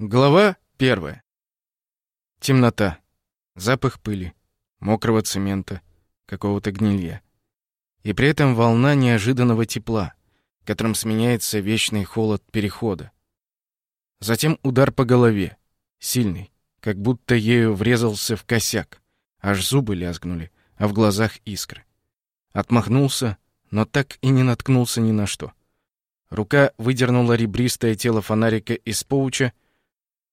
Глава первая. Темнота. Запах пыли, мокрого цемента, какого-то гнилья. И при этом волна неожиданного тепла, которым сменяется вечный холод перехода. Затем удар по голове, сильный, как будто ею врезался в косяк. Аж зубы лязгнули, а в глазах искры. Отмахнулся, но так и не наткнулся ни на что. Рука выдернула ребристое тело фонарика из поуча,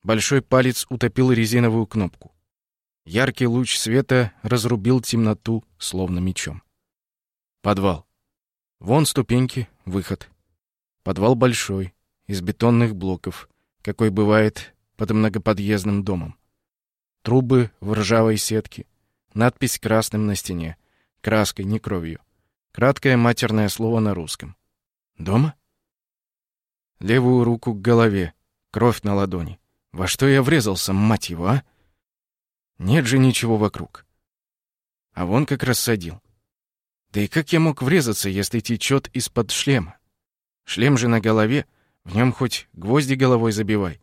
Большой палец утопил резиновую кнопку. Яркий луч света разрубил темноту, словно мечом. Подвал. Вон ступеньки, выход. Подвал большой, из бетонных блоков, какой бывает под многоподъездным домом. Трубы в ржавой сетке. Надпись красным на стене. Краской, не кровью. Краткое матерное слово на русском. Дома? Левую руку к голове. Кровь на ладони. Во что я врезался, мать его, а? Нет же ничего вокруг. А вон как рассадил. Да и как я мог врезаться, если течет из-под шлема? Шлем же на голове, в нем хоть гвозди головой забивай.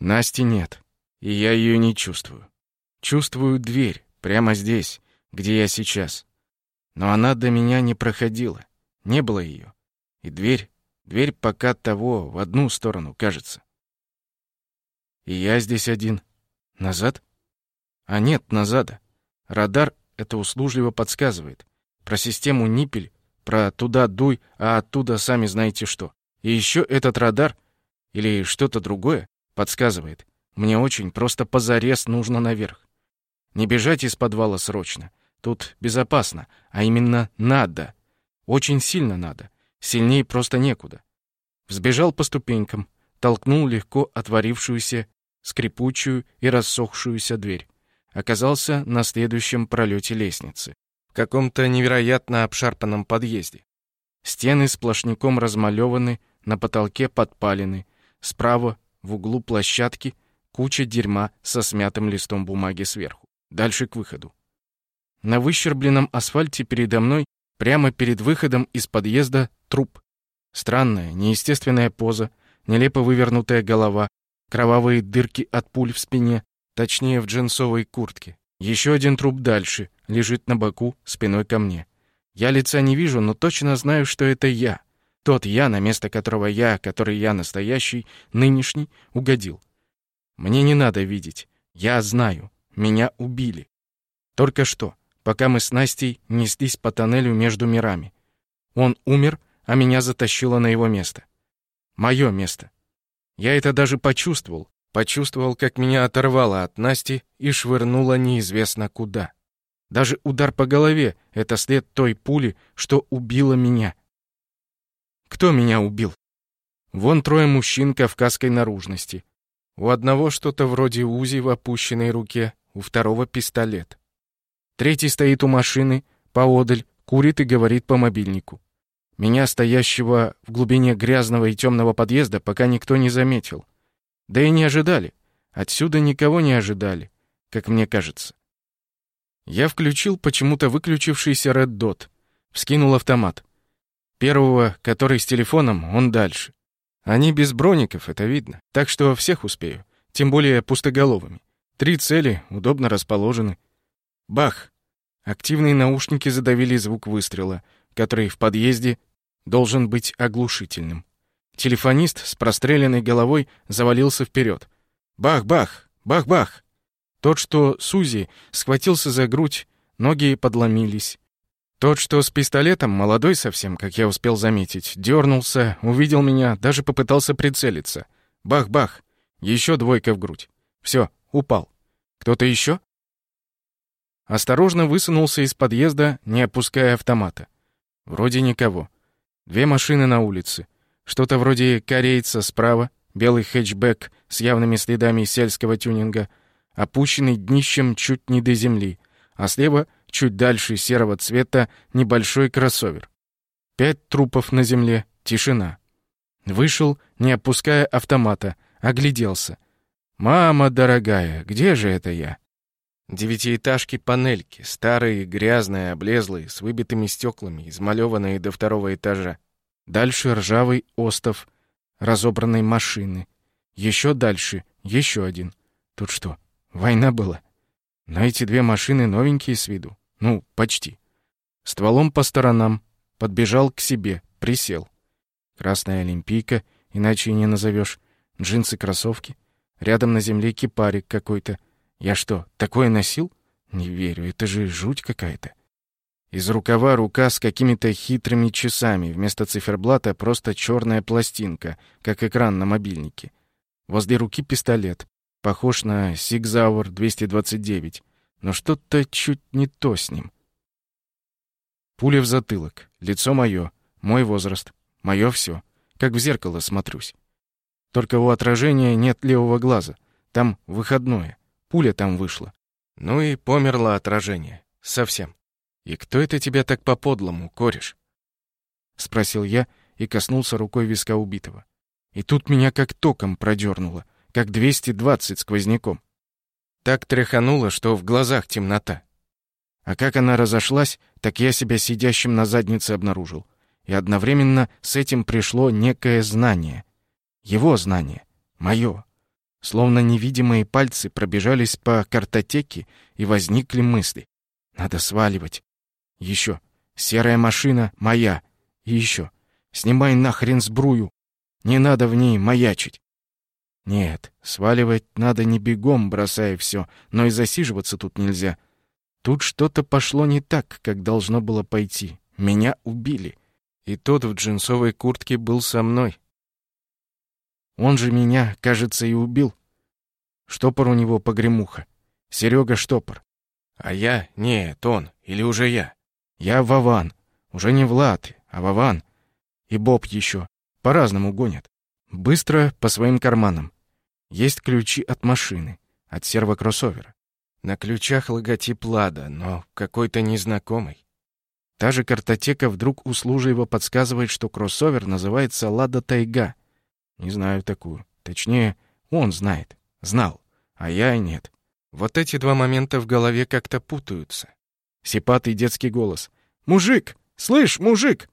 Насти нет, и я ее не чувствую. Чувствую дверь, прямо здесь, где я сейчас. Но она до меня не проходила, не было ее. И дверь, дверь пока того, в одну сторону, кажется. И я здесь один. Назад? А нет, назада. Радар это услужливо подсказывает. Про систему Ниппель, про туда дуй, а оттуда сами знаете что. И еще этот радар, или что-то другое, подсказывает. Мне очень просто позарез нужно наверх. Не бежать из подвала срочно. Тут безопасно, а именно надо. Очень сильно надо. Сильнее просто некуда. Взбежал по ступенькам, толкнул легко отворившуюся скрипучую и рассохшуюся дверь. Оказался на следующем пролете лестницы, в каком-то невероятно обшарпанном подъезде. Стены сплошняком размалеваны, на потолке подпалены, справа, в углу площадки, куча дерьма со смятым листом бумаги сверху. Дальше к выходу. На выщербленном асфальте передо мной, прямо перед выходом из подъезда, труп. Странная, неестественная поза, нелепо вывернутая голова, Кровавые дырки от пуль в спине, точнее в джинсовой куртке. Еще один труп дальше, лежит на боку, спиной ко мне. Я лица не вижу, но точно знаю, что это я. Тот я, на место которого я, который я настоящий, нынешний, угодил. Мне не надо видеть. Я знаю. Меня убили. Только что, пока мы с Настей неслись по тоннелю между мирами. Он умер, а меня затащило на его место. Мое место. Я это даже почувствовал. Почувствовал, как меня оторвало от Насти и швырнуло неизвестно куда. Даже удар по голове — это след той пули, что убила меня. Кто меня убил? Вон трое мужчин кавказской наружности. У одного что-то вроде УЗИ в опущенной руке, у второго пистолет. Третий стоит у машины, поодаль, курит и говорит по мобильнику. Меня, стоящего в глубине грязного и темного подъезда, пока никто не заметил. Да и не ожидали. Отсюда никого не ожидали, как мне кажется. Я включил почему-то выключившийся Red Dot. Вскинул автомат. Первого, который с телефоном, он дальше. Они без броников, это видно. Так что всех успею. Тем более пустоголовыми. Три цели, удобно расположены. Бах! Активные наушники задавили звук выстрела — который в подъезде должен быть оглушительным. Телефонист с простреленной головой завалился вперед. Бах-бах! Бах-бах! Тот, что Сузи, схватился за грудь, ноги подломились. Тот, что с пистолетом, молодой совсем, как я успел заметить, дернулся, увидел меня, даже попытался прицелиться. Бах-бах! Еще двойка в грудь. Все, упал. Кто-то еще? Осторожно высунулся из подъезда, не опуская автомата. Вроде никого. Две машины на улице. Что-то вроде корейца справа, белый хэтчбэк с явными следами сельского тюнинга, опущенный днищем чуть не до земли, а слева, чуть дальше серого цвета, небольшой кроссовер. Пять трупов на земле, тишина. Вышел, не опуская автомата, огляделся. «Мама дорогая, где же это я?» Девятиэтажки-панельки, старые, грязные, облезлые, с выбитыми стеклами, измалеванные до второго этажа. Дальше ржавый остов разобранной машины. Еще дальше, еще один. Тут что, война была? Но эти две машины новенькие с виду. Ну, почти. Стволом по сторонам. Подбежал к себе, присел. Красная олимпийка, иначе и не назовешь. Джинсы-кроссовки. Рядом на земле кипарик какой-то. Я что, такое носил? Не верю, это же жуть какая-то. Из рукава рука с какими-то хитрыми часами. Вместо циферблата просто черная пластинка, как экран на мобильнике. Возле руки пистолет. Похож на Сигзауэр 229. Но что-то чуть не то с ним. Пуля в затылок. Лицо мое. Мой возраст. Мое все. Как в зеркало смотрюсь. Только у отражения нет левого глаза. Там выходное. Пуля там вышла. Ну и померло отражение. Совсем. И кто это тебя так по-подлому, кореш? Спросил я и коснулся рукой виска убитого. И тут меня как током продернуло, как 220 сквозняком. Так тряхануло, что в глазах темнота. А как она разошлась, так я себя сидящим на заднице обнаружил. И одновременно с этим пришло некое знание. Его знание. Мое. Словно невидимые пальцы пробежались по картотеке и возникли мысли. Надо сваливать. Еще. Серая машина моя. И еще. Снимай нахрен сбрую. Не надо в ней маячить. Нет, сваливать надо не бегом, бросая все, но и засиживаться тут нельзя. Тут что-то пошло не так, как должно было пойти. Меня убили. И тот в джинсовой куртке был со мной. Он же меня, кажется, и убил. Штопор у него погремуха. Серега Штопор. А я? Нет, он. Или уже я? Я Вован. Уже не Влад, а Вован. И Боб еще. По-разному гонят. Быстро по своим карманам. Есть ключи от машины, от сервокроссовера. На ключах логотип Лада, но какой-то незнакомый. Та же картотека вдруг услужливо подсказывает, что кроссовер называется «Лада Тайга». Не знаю такую. Точнее, он знает. Знал. А я и нет. Вот эти два момента в голове как-то путаются. Сипатый детский голос. «Мужик! Слышь, мужик!»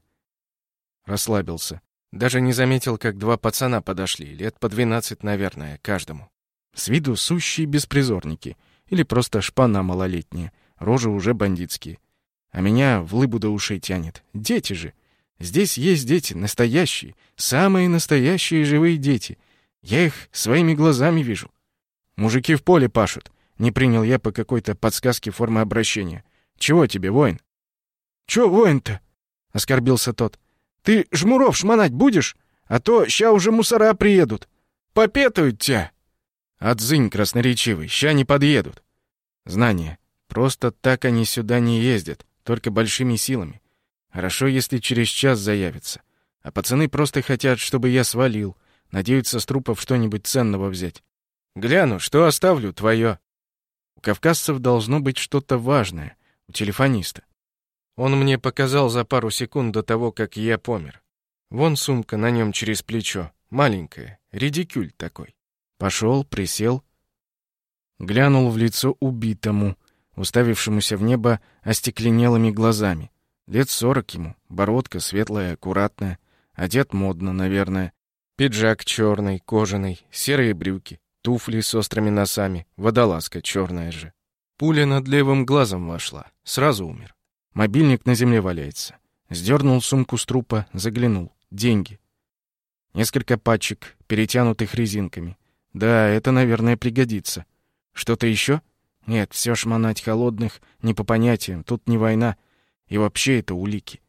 Расслабился. Даже не заметил, как два пацана подошли, лет по двенадцать, наверное, каждому. С виду сущие беспризорники. Или просто шпана малолетняя. Рожи уже бандитские. А меня в лыбу до ушей тянет. Дети же. Здесь есть дети, настоящие. Самые настоящие живые дети. Я их своими глазами вижу. Мужики в поле пашут. Не принял я по какой-то подсказке формы обращения. Чего тебе, воин? Чё воин-то? Оскорбился тот. Ты жмуров шмонать будешь? А то ща уже мусора приедут. Попетуют тебя. Отзынь, красноречивый, ща не подъедут. Знание. Просто так они сюда не ездят, только большими силами. Хорошо, если через час заявятся. А пацаны просто хотят, чтобы я свалил. Надеются с трупов что-нибудь ценного взять. Гляну, что оставлю, твое. У кавказцев должно быть что-то важное. У телефониста. Он мне показал за пару секунд до того, как я помер. Вон сумка на нем через плечо, маленькая, редикюль такой. Пошел, присел, глянул в лицо убитому, уставившемуся в небо остекленелыми глазами. Лет сорок ему, бородка светлая, аккуратная, одет модно, наверное. Пиджак черный, кожаный, серые брюки, туфли с острыми носами, водолазка черная же. Пуля над левым глазом вошла, сразу умер. Мобильник на земле валяется. Сдернул сумку с трупа, заглянул. Деньги. Несколько пачек, перетянутых резинками. Да, это, наверное, пригодится. Что-то еще? Нет, все шмонать холодных, не по понятиям, тут не война. И вообще это улики.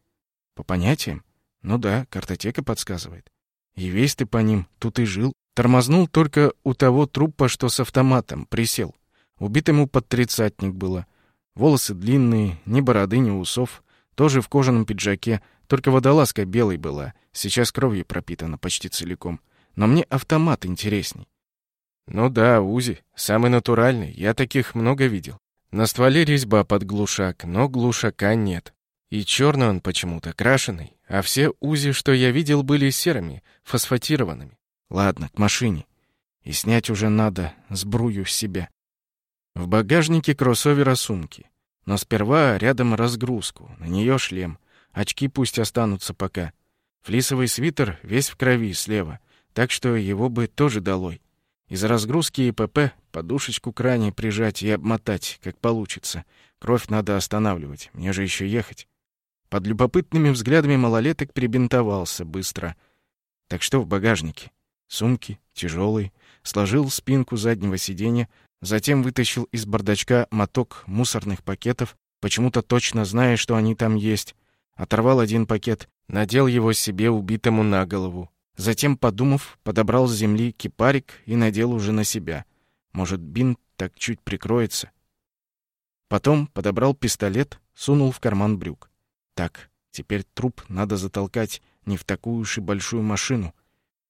По понятиям? Ну да, картотека подсказывает. И весь ты по ним, тут и жил. Тормознул только у того трупа, что с автоматом, присел. Убитому под тридцатник было. Волосы длинные, ни бороды, ни усов. Тоже в кожаном пиджаке, только водолазка белой была. Сейчас кровью пропитана почти целиком. Но мне автомат интересней. Ну да, УЗИ. Самый натуральный. Я таких много видел. На стволе резьба под глушак, но глушака нет. И черный он почему-то, крашеный. А все УЗИ, что я видел, были серыми, фосфатированными. Ладно, к машине. И снять уже надо сбрую с себя. В багажнике кроссовера сумки. Но сперва рядом разгрузку, на нее шлем. Очки пусть останутся пока. Флисовый свитер весь в крови слева. так что его бы тоже долой. Из разгрузки ИПП подушечку к ране прижать и обмотать, как получится. Кровь надо останавливать, мне же еще ехать. Под любопытными взглядами малолеток перебинтовался быстро. Так что в багажнике? Сумки, тяжелые. Сложил спинку заднего сиденья, затем вытащил из бардачка моток мусорных пакетов, почему-то точно зная, что они там есть. Оторвал один пакет, надел его себе убитому на голову. Затем, подумав, подобрал с земли кипарик и надел уже на себя. Может, бинт так чуть прикроется. Потом подобрал пистолет, сунул в карман брюк. Так, теперь труп надо затолкать не в такую уж и большую машину.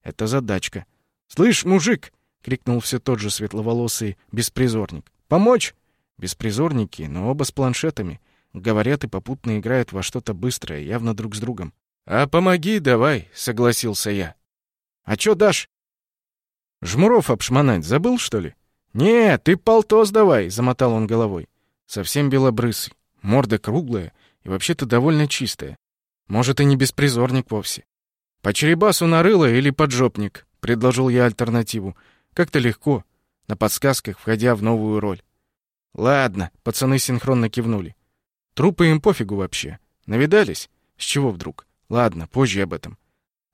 Это задачка. «Слышь, мужик!» — крикнул все тот же светловолосый беспризорник. «Помочь?» Беспризорники, но оба с планшетами. Говорят и попутно играют во что-то быстрое, явно друг с другом. «А помоги давай», — согласился я. «А чё дашь?» «Жмуров обшмонать забыл, что ли?» «Не, ты полтос давай», — замотал он головой. Совсем белобрысый, морда круглая и вообще-то довольно чистая. Может, и не беспризорник вовсе. «По черебасу нарыло или поджопник?» — предложил я альтернативу. Как-то легко, на подсказках, входя в новую роль. «Ладно», — пацаны синхронно кивнули. «Трупы им пофигу вообще. Навидались? С чего вдруг? Ладно, позже об этом.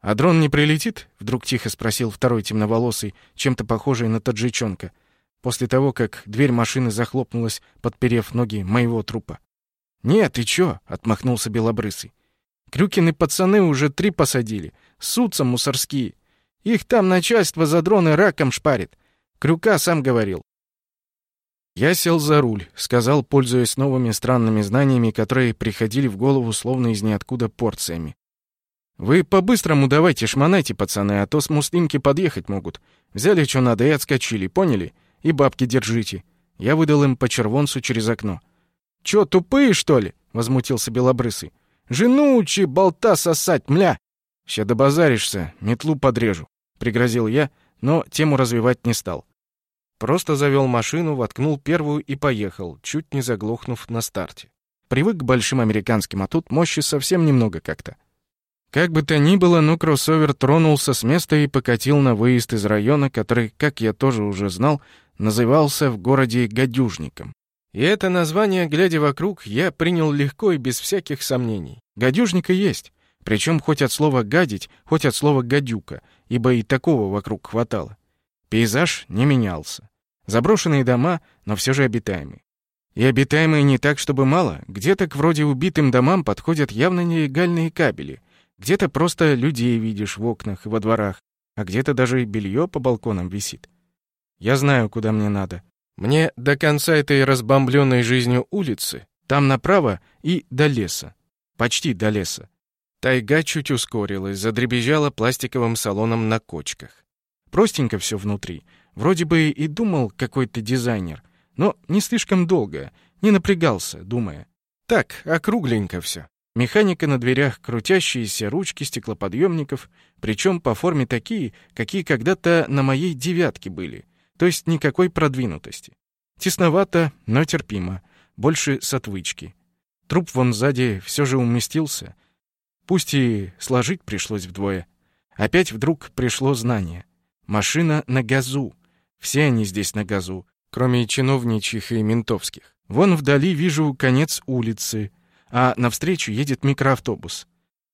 А дрон не прилетит? Вдруг тихо спросил второй темноволосый, чем-то похожий на таджичонка, после того, как дверь машины захлопнулась, подперев ноги моего трупа. «Нет, ты чё?» — отмахнулся Белобрысый. «Крюкины пацаны уже три посадили. Сутся мусорские. Их там начальство за дроны раком шпарит. Крюка сам говорил. Я сел за руль, сказал, пользуясь новыми странными знаниями, которые приходили в голову словно из ниоткуда порциями. «Вы по-быстрому давайте шмонайте, пацаны, а то с муслимки подъехать могут. Взяли, что надо, и отскочили, поняли? И бабки держите». Я выдал им по червонцу через окно. «Чё, тупые, что ли?» — возмутился Белобрысый. «Жену учи болта сосать, мля!» «Ща добазаришься, метлу подрежу», — пригрозил я, но тему развивать не стал. Просто завел машину, воткнул первую и поехал, чуть не заглохнув на старте. Привык к большим американским, а тут мощи совсем немного как-то. Как бы то ни было, но кроссовер тронулся с места и покатил на выезд из района, который, как я тоже уже знал, назывался в городе Гадюжником. И это название, глядя вокруг, я принял легко и без всяких сомнений. Гадюжника есть, причем хоть от слова «гадить», хоть от слова «гадюка», ибо и такого вокруг хватало. Пейзаж не менялся. Заброшенные дома, но все же обитаемые. И обитаемые не так, чтобы мало. Где-то к вроде убитым домам подходят явно нелегальные кабели — где-то просто людей видишь в окнах и во дворах, а где-то даже белье по балконам висит. Я знаю, куда мне надо. Мне до конца этой разбомбленной жизнью улицы, там направо и до леса. Почти до леса. Тайга чуть ускорилась, задребезжала пластиковым салоном на кочках. Простенько все внутри. Вроде бы и думал какой-то дизайнер, но не слишком долго, не напрягался, думая. Так, округленько все. Механика на дверях, крутящиеся ручки стеклоподъемников, причем по форме такие, какие когда-то на моей девятке были, то есть никакой продвинутости. Тесновато, но терпимо, больше с отвычки. Труп вон сзади все же уместился, пусть и сложить пришлось вдвое. Опять вдруг пришло знание. Машина на газу. Все они здесь на газу, кроме чиновничьих и ментовских. Вон вдали вижу конец улицы, а навстречу едет микроавтобус.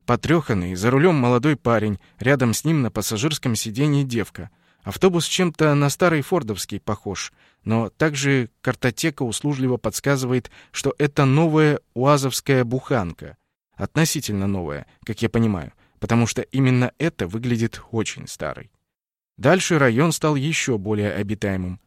Потрёханный, за рулем молодой парень, рядом с ним на пассажирском сиденье девка. Автобус чем-то на старый фордовский похож, но также картотека услужливо подсказывает, что это новая уазовская буханка. Относительно новая, как я понимаю, потому что именно это выглядит очень старой. Дальше район стал еще более обитаемым.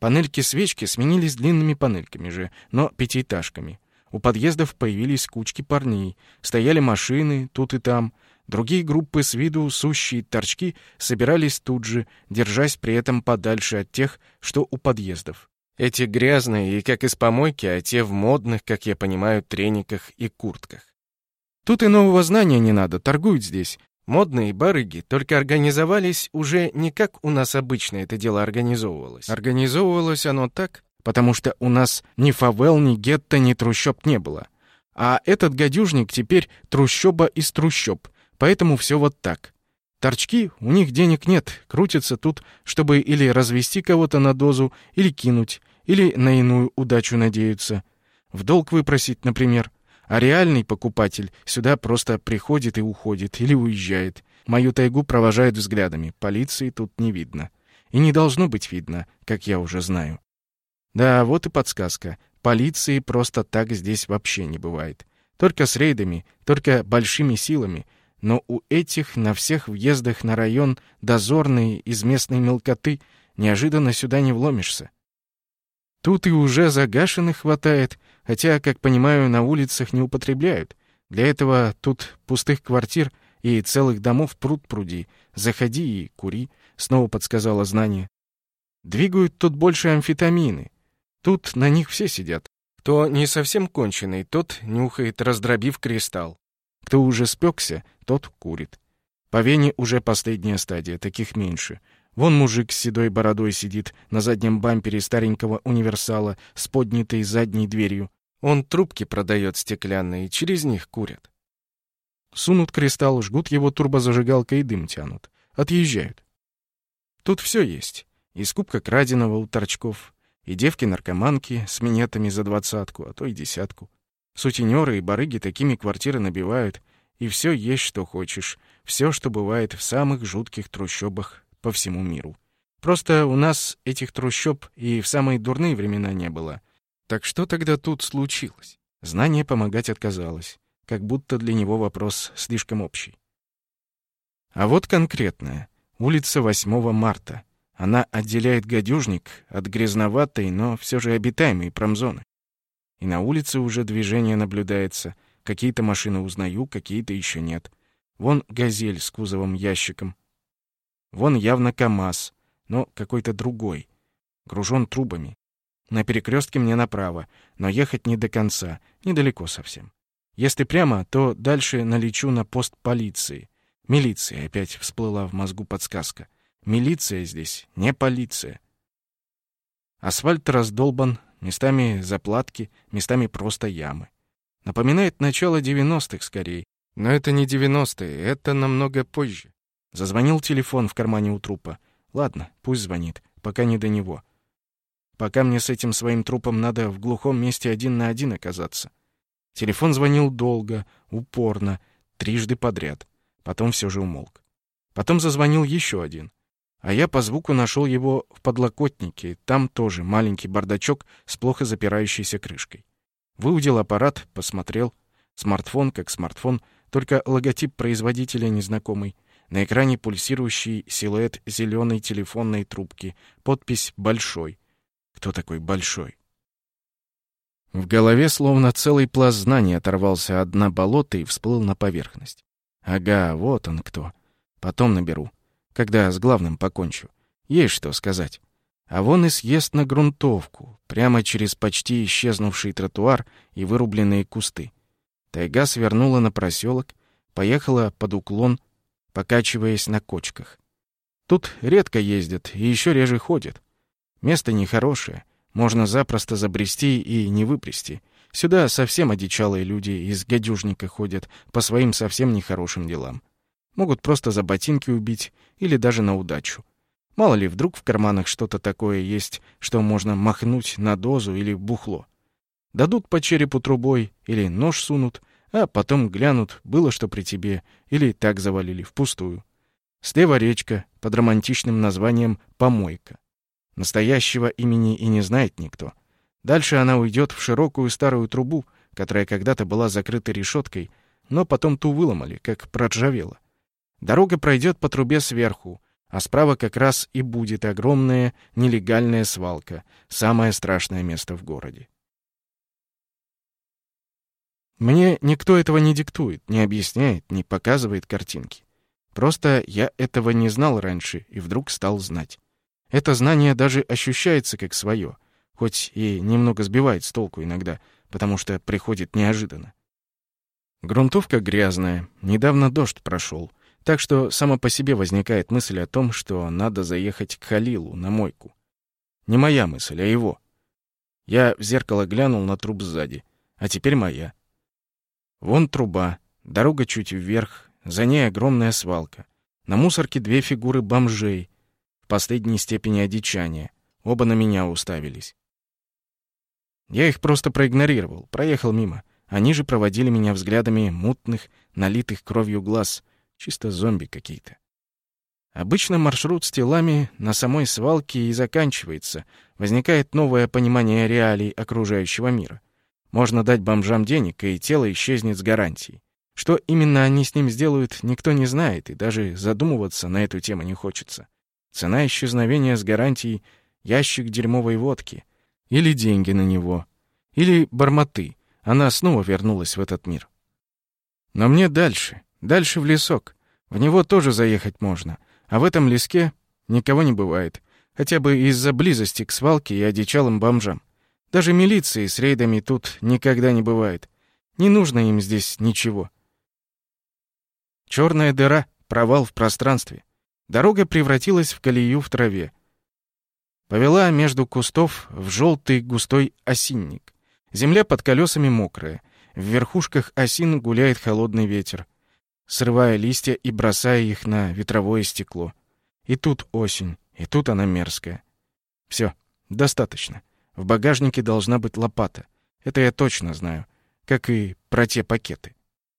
Панельки-свечки сменились длинными панельками же, но пятиэтажками. У подъездов появились кучки парней, стояли машины тут и там. Другие группы с виду сущие торчки собирались тут же, держась при этом подальше от тех, что у подъездов. Эти грязные и как из помойки, а те в модных, как я понимаю, трениках и куртках. Тут и нового знания не надо, торгуют здесь. Модные барыги только организовались уже не как у нас обычно это дело организовывалось. Организовывалось оно так, потому что у нас ни фавел, ни гетто, ни трущоб не было. А этот гадюжник теперь трущоба из трущоб, поэтому все вот так. Торчки, у них денег нет, крутятся тут, чтобы или развести кого-то на дозу, или кинуть, или на иную удачу надеются. В долг выпросить, например. А реальный покупатель сюда просто приходит и уходит, или уезжает. Мою тайгу провожают взглядами, полиции тут не видно. И не должно быть видно, как я уже знаю. Да, вот и подсказка. Полиции просто так здесь вообще не бывает. Только с рейдами, только большими силами — но у этих на всех въездах на район дозорные из местной мелкоты неожиданно сюда не вломишься. Тут и уже загашенных хватает, хотя, как понимаю, на улицах не употребляют. Для этого тут пустых квартир и целых домов пруд пруди. Заходи и кури, снова подсказала знание. Двигают тут больше амфетамины. Тут на них все сидят. Кто не совсем конченый, тот нюхает, раздробив кристалл. Кто уже спекся, тот курит. По вене уже последняя стадия, таких меньше. Вон мужик с седой бородой сидит на заднем бампере старенького универсала с поднятой задней дверью. Он трубки продает стеклянные, через них курят. Сунут кристалл, жгут его турбозажигалкой и дым тянут. Отъезжают. Тут все есть. И скупка краденого у торчков, и девки-наркоманки с минетами за двадцатку, а то и десятку. Сутенеры и барыги такими квартиры набивают, и все есть, что хочешь, все, что бывает в самых жутких трущобах по всему миру. Просто у нас этих трущоб и в самые дурные времена не было. Так что тогда тут случилось? Знание помогать отказалось, как будто для него вопрос слишком общий. А вот конкретное. Улица 8 марта. Она отделяет гадюжник от грязноватой, но все же обитаемой промзоны. И на улице уже движение наблюдается. Какие-то машины узнаю, какие-то еще нет. Вон «Газель» с кузовом ящиком. Вон явно КАМАЗ, но какой-то другой. Гружен трубами. На перекрестке мне направо, но ехать не до конца, недалеко совсем. Если прямо, то дальше налечу на пост полиции. Милиция опять всплыла в мозгу подсказка. Милиция здесь, не полиция. Асфальт раздолбан, Местами заплатки, местами просто ямы. Напоминает начало 90-х скорее. Но это не 90-е, это намного позже. Зазвонил телефон в кармане у трупа. Ладно, пусть звонит, пока не до него. Пока мне с этим своим трупом надо в глухом месте один на один оказаться. Телефон звонил долго, упорно, трижды подряд. Потом все же умолк. Потом зазвонил еще один. А я по звуку нашел его в подлокотнике. Там тоже маленький бардачок с плохо запирающейся крышкой. Выудил аппарат, посмотрел. Смартфон как смартфон, только логотип производителя незнакомый. На экране пульсирующий силуэт зеленой телефонной трубки. Подпись «Большой». Кто такой «Большой»? В голове словно целый пласт знаний оторвался от дна болота и всплыл на поверхность. Ага, вот он кто. Потом наберу когда с главным покончу. Есть что сказать. А вон и съезд на грунтовку, прямо через почти исчезнувший тротуар и вырубленные кусты. Тайга свернула на проселок, поехала под уклон, покачиваясь на кочках. Тут редко ездят и еще реже ходят. Место нехорошее, можно запросто забрести и не выплести. Сюда совсем одичалые люди из гадюжника ходят по своим совсем нехорошим делам. Могут просто за ботинки убить или даже на удачу. Мало ли, вдруг в карманах что-то такое есть, что можно махнуть на дозу или бухло. Дадут по черепу трубой или нож сунут, а потом глянут, было что при тебе, или так завалили, впустую. Слева речка под романтичным названием «Помойка». Настоящего имени и не знает никто. Дальше она уйдет в широкую старую трубу, которая когда-то была закрыта решеткой, но потом ту выломали, как проржавела. Дорога пройдет по трубе сверху, а справа как раз и будет огромная нелегальная свалка, самое страшное место в городе. Мне никто этого не диктует, не объясняет, не показывает картинки. Просто я этого не знал раньше и вдруг стал знать. Это знание даже ощущается как свое, хоть и немного сбивает с толку иногда, потому что приходит неожиданно. Грунтовка грязная, недавно дождь прошел — так что само по себе возникает мысль о том, что надо заехать к Халилу на мойку. Не моя мысль, а его. Я в зеркало глянул на труп сзади, а теперь моя. Вон труба, дорога чуть вверх, за ней огромная свалка. На мусорке две фигуры бомжей в последней степени одичания. Оба на меня уставились. Я их просто проигнорировал, проехал мимо. Они же проводили меня взглядами мутных, налитых кровью глаз. Чисто зомби какие-то. Обычно маршрут с телами на самой свалке и заканчивается. Возникает новое понимание реалий окружающего мира. Можно дать бомжам денег, и тело исчезнет с гарантией. Что именно они с ним сделают, никто не знает, и даже задумываться на эту тему не хочется. Цена исчезновения с гарантией — ящик дерьмовой водки. Или деньги на него. Или барматы. Она снова вернулась в этот мир. Но мне дальше. Дальше в лесок. В него тоже заехать можно. А в этом леске никого не бывает. Хотя бы из-за близости к свалке и одичалым бомжам. Даже милиции с рейдами тут никогда не бывает. Не нужно им здесь ничего. Черная дыра, провал в пространстве. Дорога превратилась в колею в траве. Повела между кустов в желтый густой осинник. Земля под колесами мокрая. В верхушках осин гуляет холодный ветер, срывая листья и бросая их на ветровое стекло. И тут осень, и тут она мерзкая. Все, достаточно. В багажнике должна быть лопата. Это я точно знаю, как и про те пакеты.